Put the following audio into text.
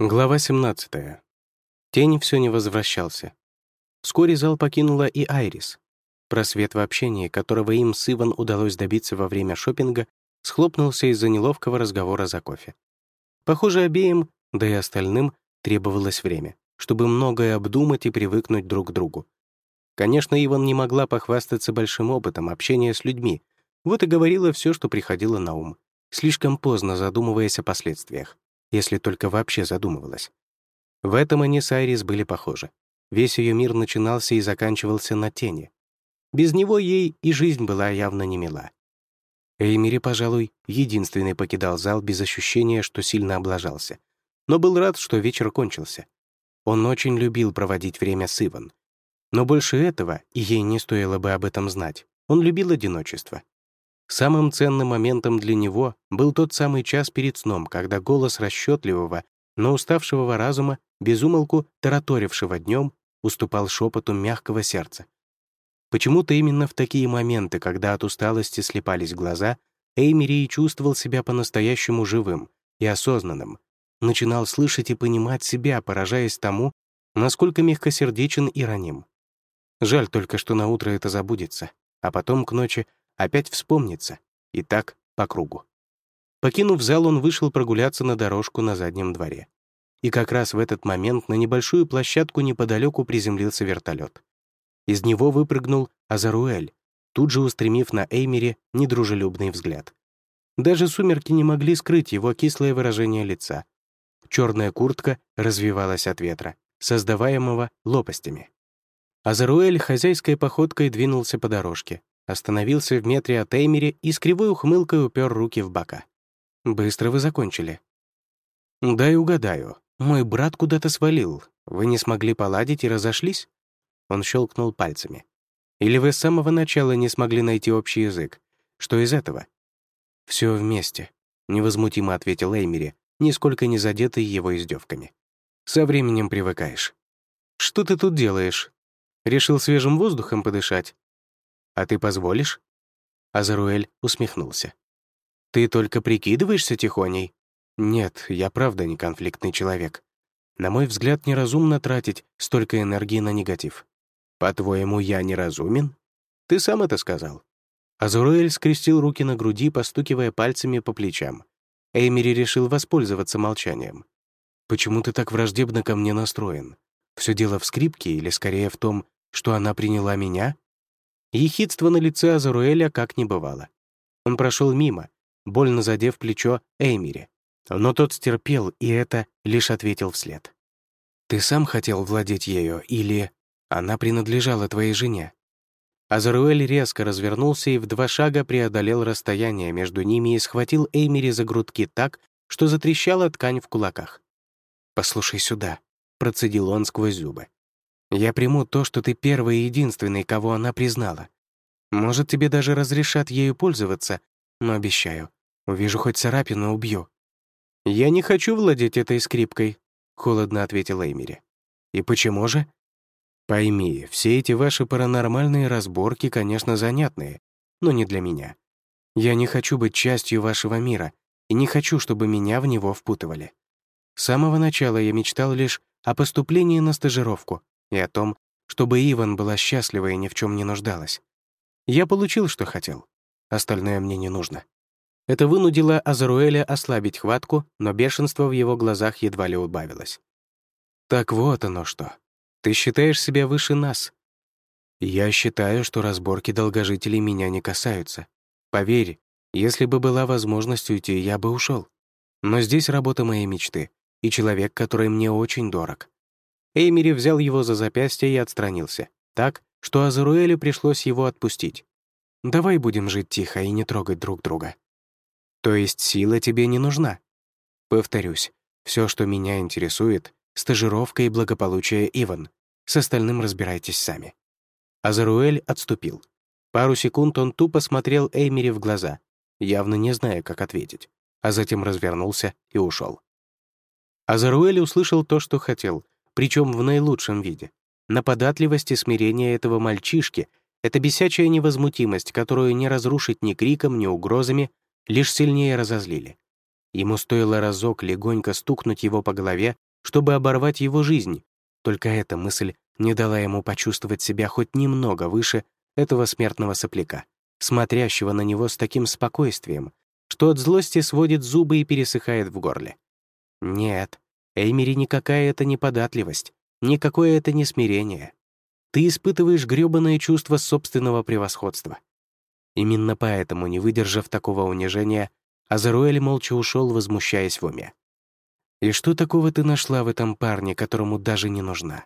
Глава 17. Тень все не возвращался. Вскоре зал покинула и Айрис. Просвет в общении, которого им с Иван удалось добиться во время шопинга, схлопнулся из-за неловкого разговора за кофе. Похоже, обеим, да и остальным, требовалось время, чтобы многое обдумать и привыкнуть друг к другу. Конечно, Иван не могла похвастаться большим опытом общения с людьми, вот и говорила все, что приходило на ум, слишком поздно задумываясь о последствиях если только вообще задумывалась. В этом они с Айрис были похожи. Весь ее мир начинался и заканчивался на тени. Без него ей и жизнь была явно не мила. Эймери, пожалуй, единственный покидал зал без ощущения, что сильно облажался. Но был рад, что вечер кончился. Он очень любил проводить время с Иван. Но больше этого, и ей не стоило бы об этом знать, он любил одиночество. Самым ценным моментом для него был тот самый час перед сном, когда голос расчетливого, но уставшего разума, безумолку тараторившего днем, уступал шепоту мягкого сердца. Почему-то именно в такие моменты, когда от усталости слепались глаза, Эймери чувствовал себя по-настоящему живым и осознанным, начинал слышать и понимать себя, поражаясь тому, насколько мягкосердечен и раним. Жаль только, что на утро это забудется, а потом к ночи опять вспомнится. И так по кругу. Покинув зал, он вышел прогуляться на дорожку на заднем дворе. И как раз в этот момент на небольшую площадку неподалеку приземлился вертолет. Из него выпрыгнул Азаруэль, тут же устремив на Эймере недружелюбный взгляд. Даже сумерки не могли скрыть его кислое выражение лица. Черная куртка развивалась от ветра, создаваемого лопастями. Азаруэль хозяйской походкой двинулся по дорожке, остановился в метре от Эймери и с кривой ухмылкой упер руки в бока. «Быстро вы закончили». «Дай угадаю. Мой брат куда-то свалил. Вы не смогли поладить и разошлись?» Он щелкнул пальцами. «Или вы с самого начала не смогли найти общий язык? Что из этого?» «Все вместе», — невозмутимо ответил Эймери, нисколько не задетый его издевками. «Со временем привыкаешь». «Что ты тут делаешь? Решил свежим воздухом подышать?» «А ты позволишь?» Азаруэль усмехнулся. «Ты только прикидываешься тихоней?» «Нет, я правда не конфликтный человек. На мой взгляд, неразумно тратить столько энергии на негатив. По-твоему, я неразумен? Ты сам это сказал». Азуруэль скрестил руки на груди, постукивая пальцами по плечам. Эймери решил воспользоваться молчанием. «Почему ты так враждебно ко мне настроен? Все дело в скрипке или, скорее, в том, что она приняла меня?» Ехидство на лице Азаруэля как не бывало. Он прошел мимо, больно задев плечо Эймири. Но тот стерпел, и это лишь ответил вслед. «Ты сам хотел владеть ею, или она принадлежала твоей жене?» Азаруэль резко развернулся и в два шага преодолел расстояние между ними и схватил Эймири за грудки так, что затрещала ткань в кулаках. «Послушай сюда», — процедил он сквозь зубы. Я приму то, что ты первый и единственный, кого она признала. Может, тебе даже разрешат ею пользоваться, но обещаю, увижу хоть царапину, убью». «Я не хочу владеть этой скрипкой», — холодно ответил Эймери. «И почему же?» «Пойми, все эти ваши паранормальные разборки, конечно, занятные, но не для меня. Я не хочу быть частью вашего мира и не хочу, чтобы меня в него впутывали. С самого начала я мечтал лишь о поступлении на стажировку, и о том, чтобы Иван была счастлива и ни в чем не нуждалась. Я получил, что хотел. Остальное мне не нужно. Это вынудило Азаруэля ослабить хватку, но бешенство в его глазах едва ли убавилось. «Так вот оно что. Ты считаешь себя выше нас?» «Я считаю, что разборки долгожителей меня не касаются. Поверь, если бы была возможность уйти, я бы ушел. Но здесь работа моей мечты и человек, который мне очень дорог. Эймери взял его за запястье и отстранился, так, что Азаруэлю пришлось его отпустить. «Давай будем жить тихо и не трогать друг друга». «То есть сила тебе не нужна?» «Повторюсь, все, что меня интересует, стажировка и благополучие Иван. С остальным разбирайтесь сами». Азаруэль отступил. Пару секунд он тупо смотрел Эймери в глаза, явно не зная, как ответить, а затем развернулся и ушел. Азаруэль услышал то, что хотел — причем в наилучшем виде. На податливость и смирение этого мальчишки — это бесячая невозмутимость, которую не разрушить ни криком, ни угрозами, лишь сильнее разозлили. Ему стоило разок легонько стукнуть его по голове, чтобы оборвать его жизнь. Только эта мысль не дала ему почувствовать себя хоть немного выше этого смертного сопляка, смотрящего на него с таким спокойствием, что от злости сводит зубы и пересыхает в горле. Нет, Эймери никакая это не податливость, никакое это не смирение. Ты испытываешь грёбаное чувство собственного превосходства. Именно поэтому, не выдержав такого унижения, Азаруэль молча ушел, возмущаясь в уме. «И что такого ты нашла в этом парне, которому даже не нужна?»